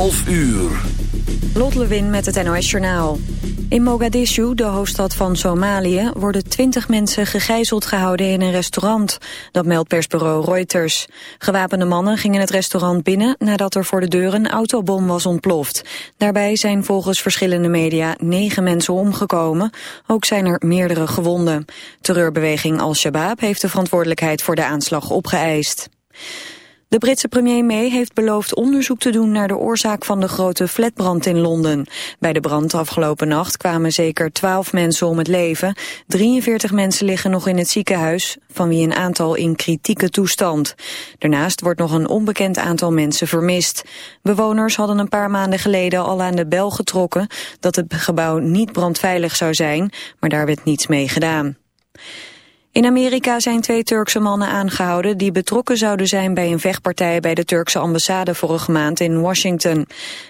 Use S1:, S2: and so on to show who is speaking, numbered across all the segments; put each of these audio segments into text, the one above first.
S1: 11 uur.
S2: Lot Lewin met het NOS Journaal. In Mogadishu, de hoofdstad van Somalië, worden twintig mensen gegijzeld gehouden in een restaurant. Dat meldt persbureau Reuters. Gewapende mannen gingen het restaurant binnen nadat er voor de deur een autobom was ontploft. Daarbij zijn volgens verschillende media negen mensen omgekomen. Ook zijn er meerdere gewonden. Terreurbeweging Al-Shabaab heeft de verantwoordelijkheid voor de aanslag opgeëist. De Britse premier May heeft beloofd onderzoek te doen naar de oorzaak van de grote flatbrand in Londen. Bij de brand afgelopen nacht kwamen zeker 12 mensen om het leven. 43 mensen liggen nog in het ziekenhuis, van wie een aantal in kritieke toestand. Daarnaast wordt nog een onbekend aantal mensen vermist. Bewoners hadden een paar maanden geleden al aan de bel getrokken dat het gebouw niet brandveilig zou zijn, maar daar werd niets mee gedaan. In Amerika zijn twee Turkse mannen aangehouden die betrokken zouden zijn bij een vechtpartij bij de Turkse ambassade vorige maand in Washington.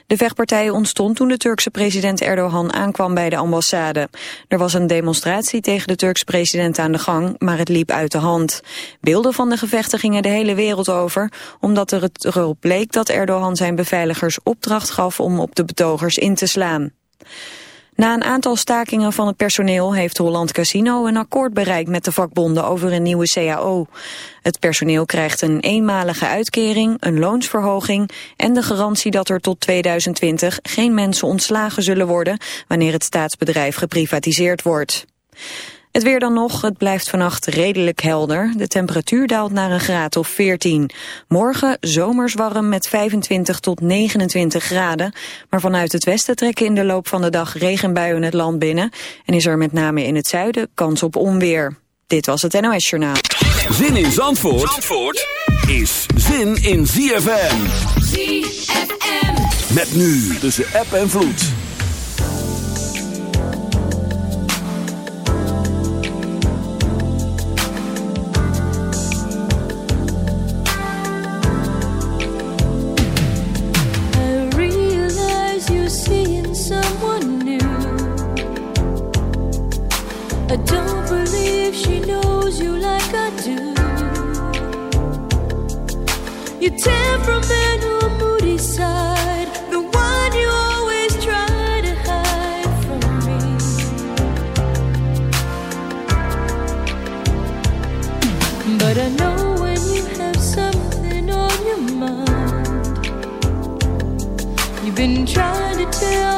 S2: De vechtpartij ontstond toen de Turkse president Erdogan aankwam bij de ambassade. Er was een demonstratie tegen de Turkse president aan de gang, maar het liep uit de hand. Beelden van de gevechten gingen de hele wereld over, omdat er het erop bleek dat Erdogan zijn beveiligers opdracht gaf om op de betogers in te slaan. Na een aantal stakingen van het personeel heeft Holland Casino een akkoord bereikt met de vakbonden over een nieuwe CAO. Het personeel krijgt een eenmalige uitkering, een loonsverhoging en de garantie dat er tot 2020 geen mensen ontslagen zullen worden wanneer het staatsbedrijf geprivatiseerd wordt. Het weer dan nog, het blijft vannacht redelijk helder. De temperatuur daalt naar een graad of 14. Morgen zomers warm met 25 tot 29 graden. Maar vanuit het westen trekken in de loop van de dag regenbuien het land binnen. En is er met name in het zuiden kans op onweer. Dit was het NOS Journaal.
S1: Zin in Zandvoort, Zandvoort is zin in ZFM.
S3: ZFM.
S1: Met nu tussen app en vloed.
S4: To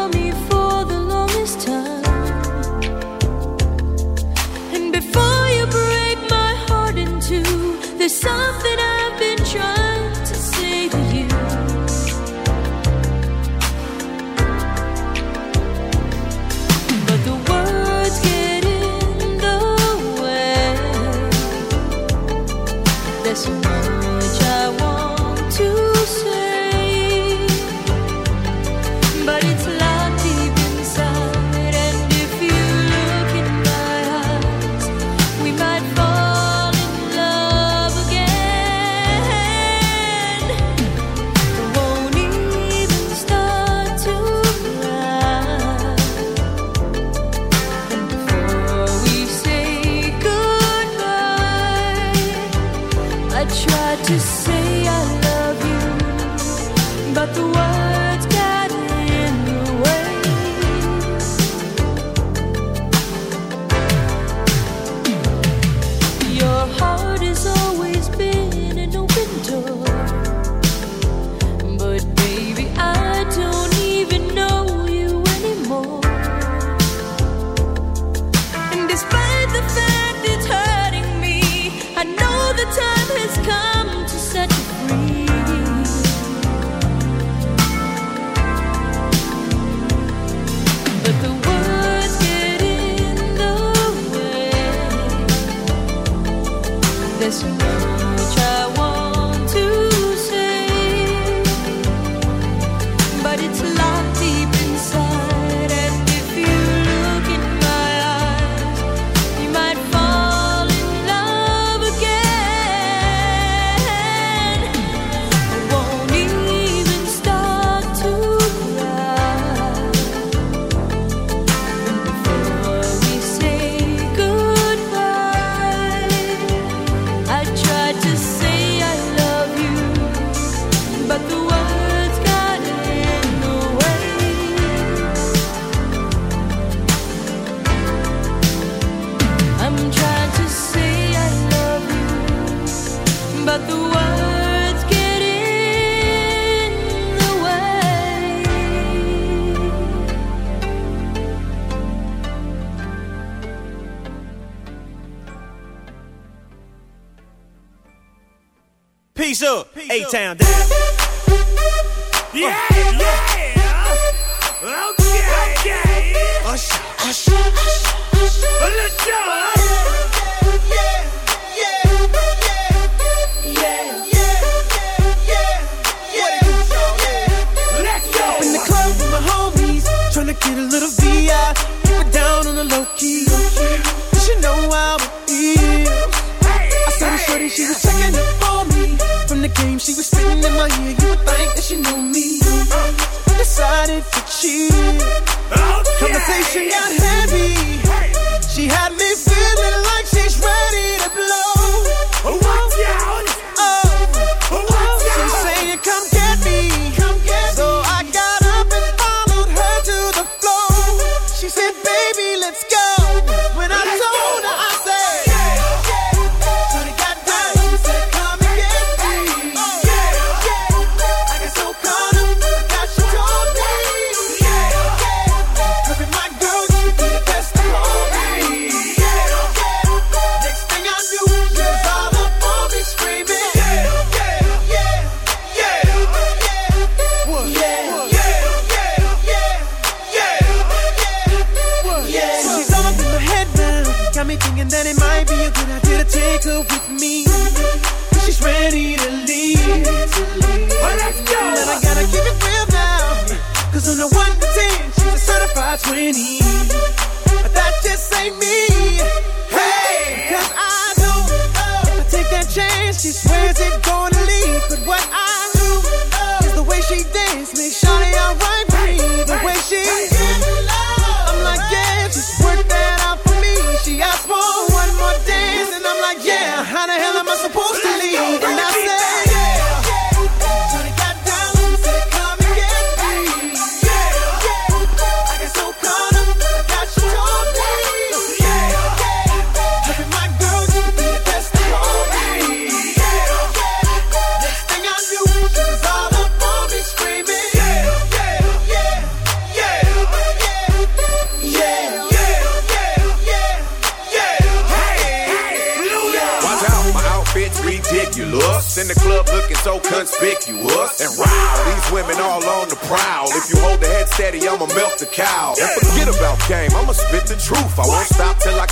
S4: Town.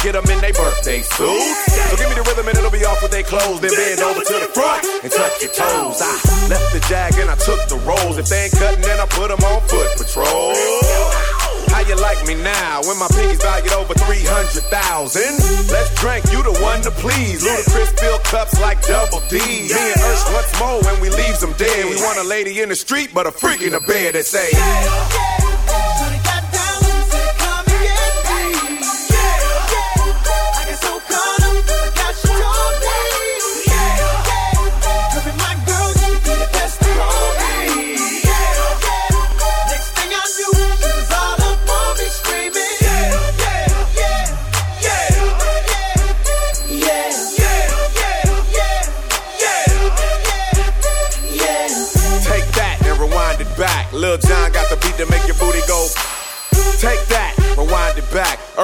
S4: get
S5: them in their birthday suits. So give me the rhythm and it'll be off with their clothes. Then bend over to the front and touch your toes. I left the jag and I took the rolls. If they ain't cutting, then I put them on foot patrol. How you like me now when my pinkies valued over 300,000? Let's drink, you the one to please. Ludacris fill cups like double D. Me and us, what's more when we leave them dead? We want a lady in the street, but a freak in the bed that say,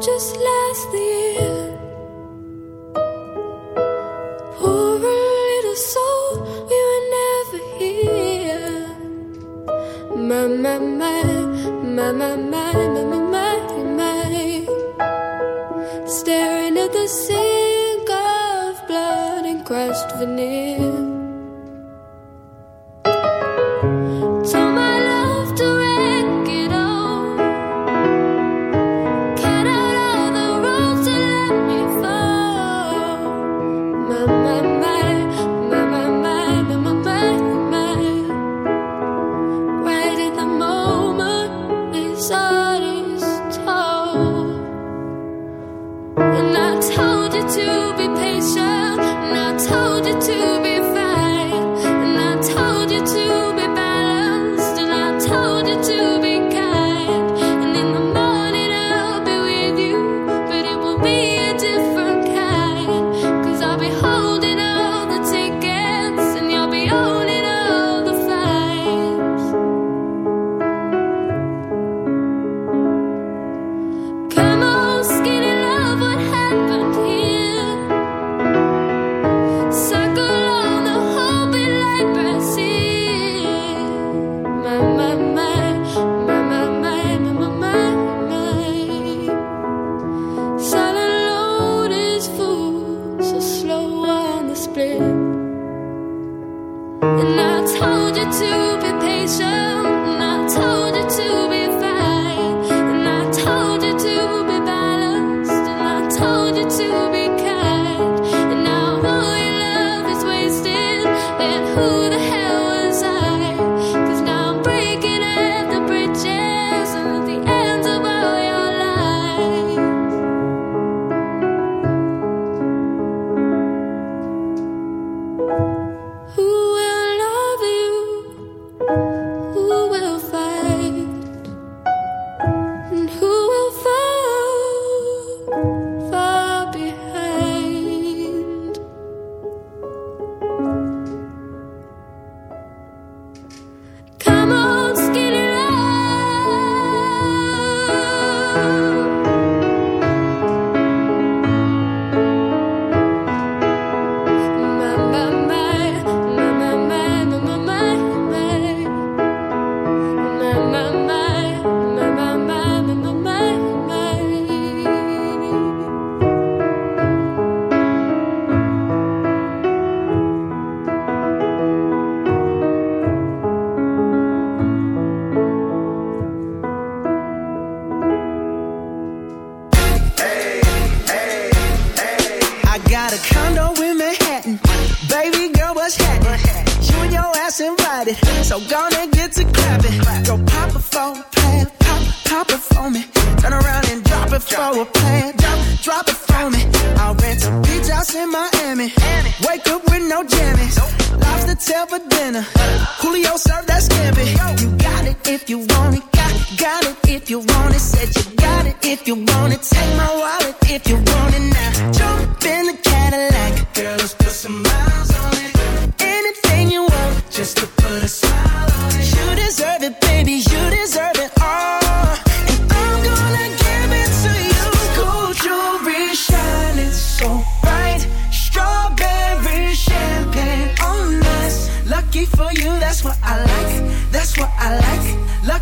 S6: just last year. Little soul, we were never here. My, my, my, my, my, my.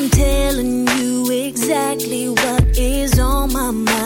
S7: I'm
S4: telling you exactly what is on my mind.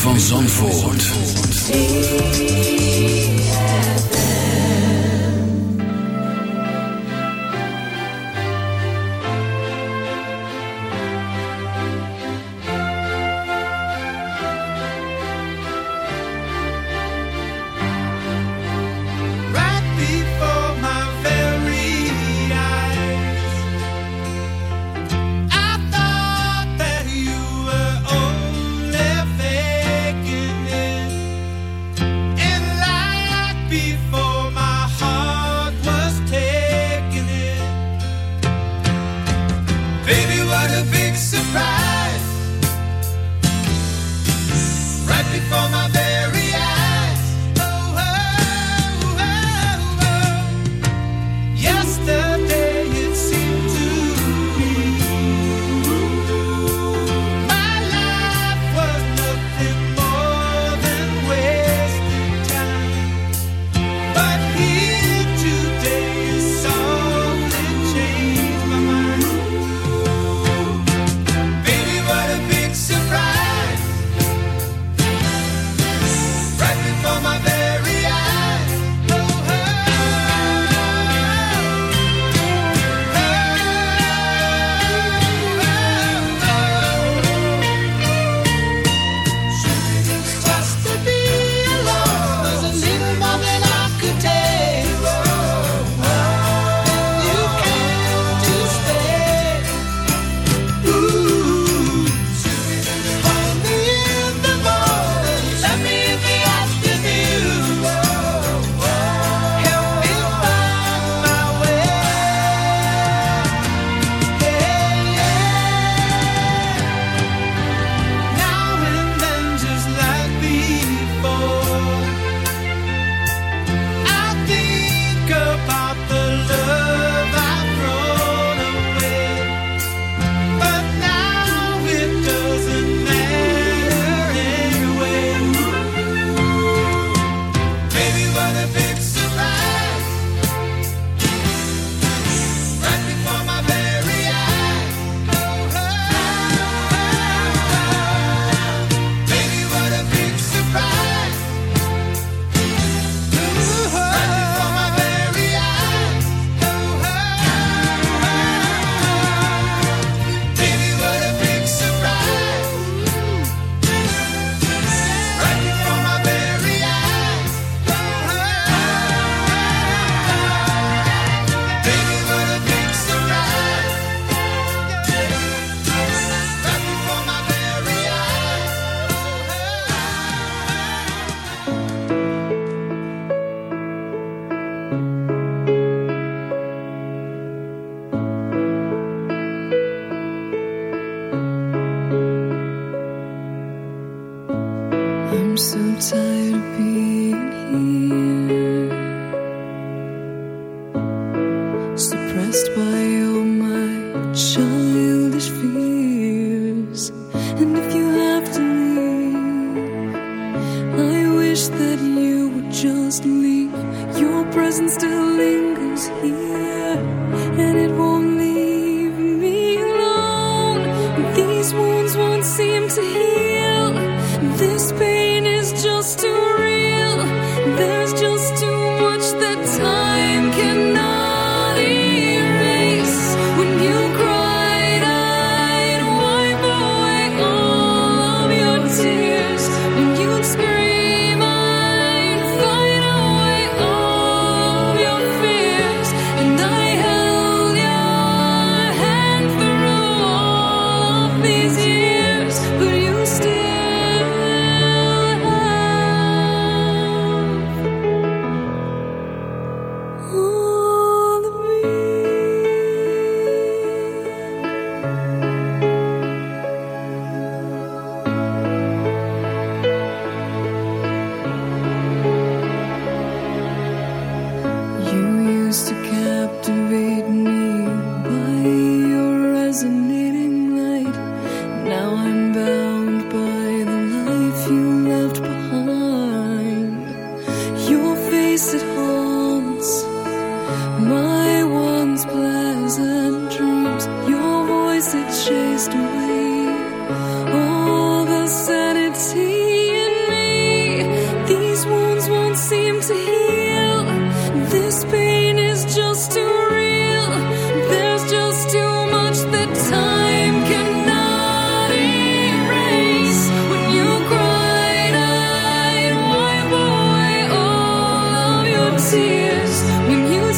S8: Van Zandvoort.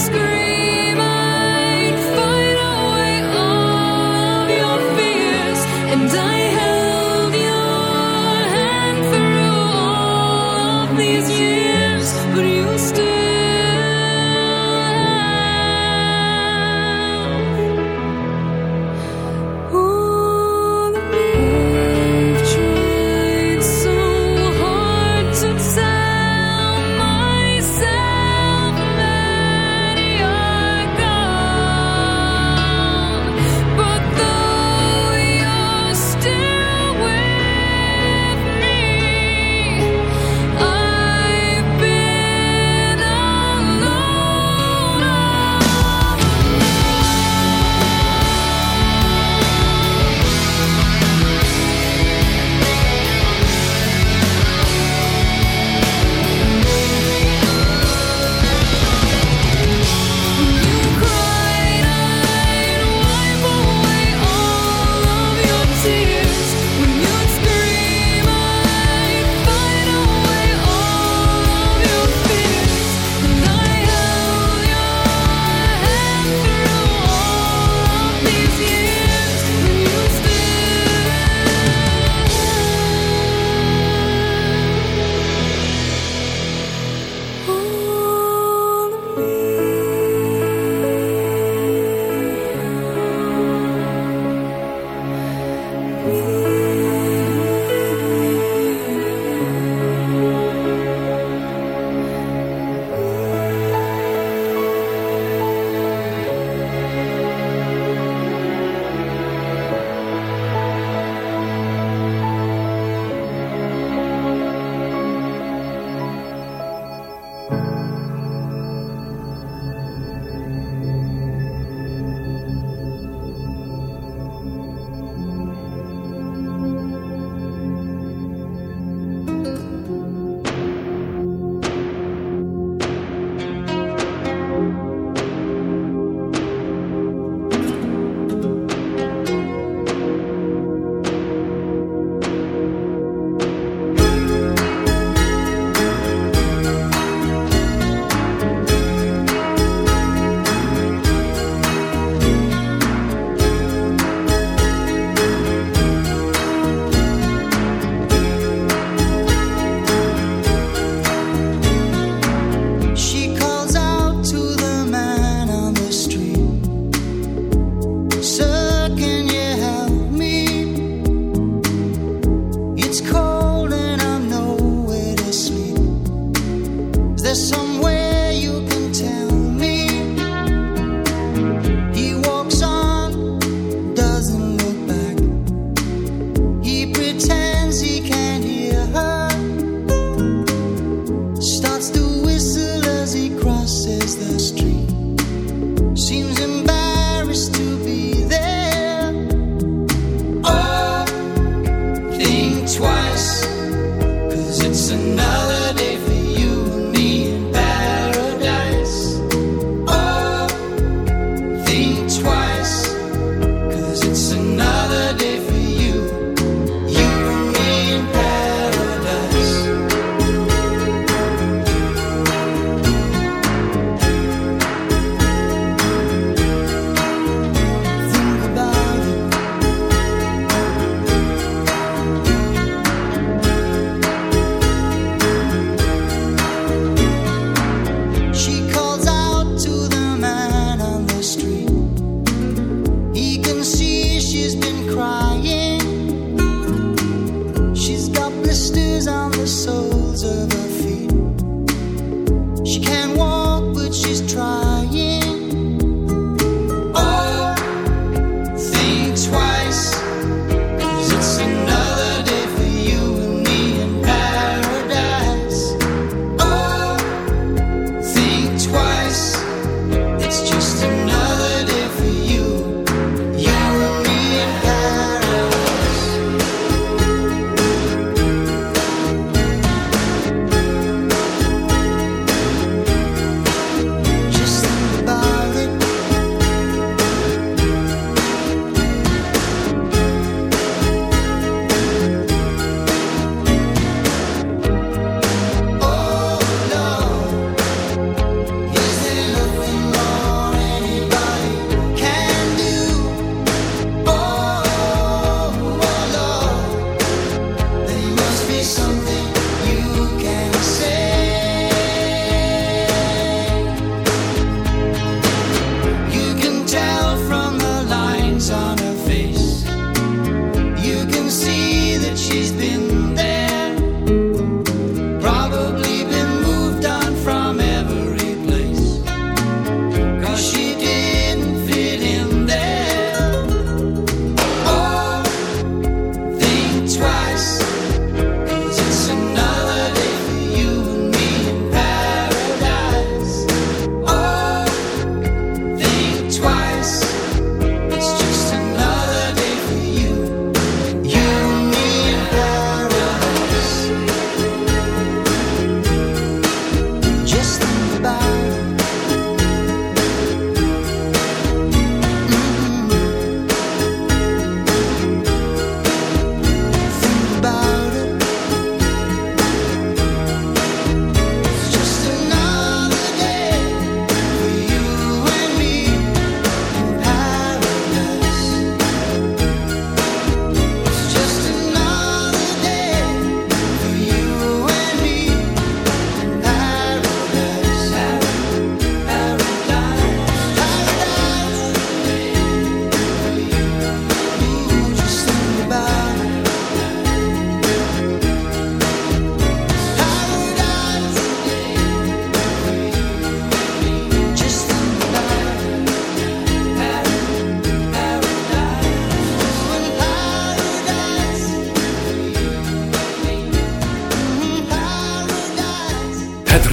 S9: Scream,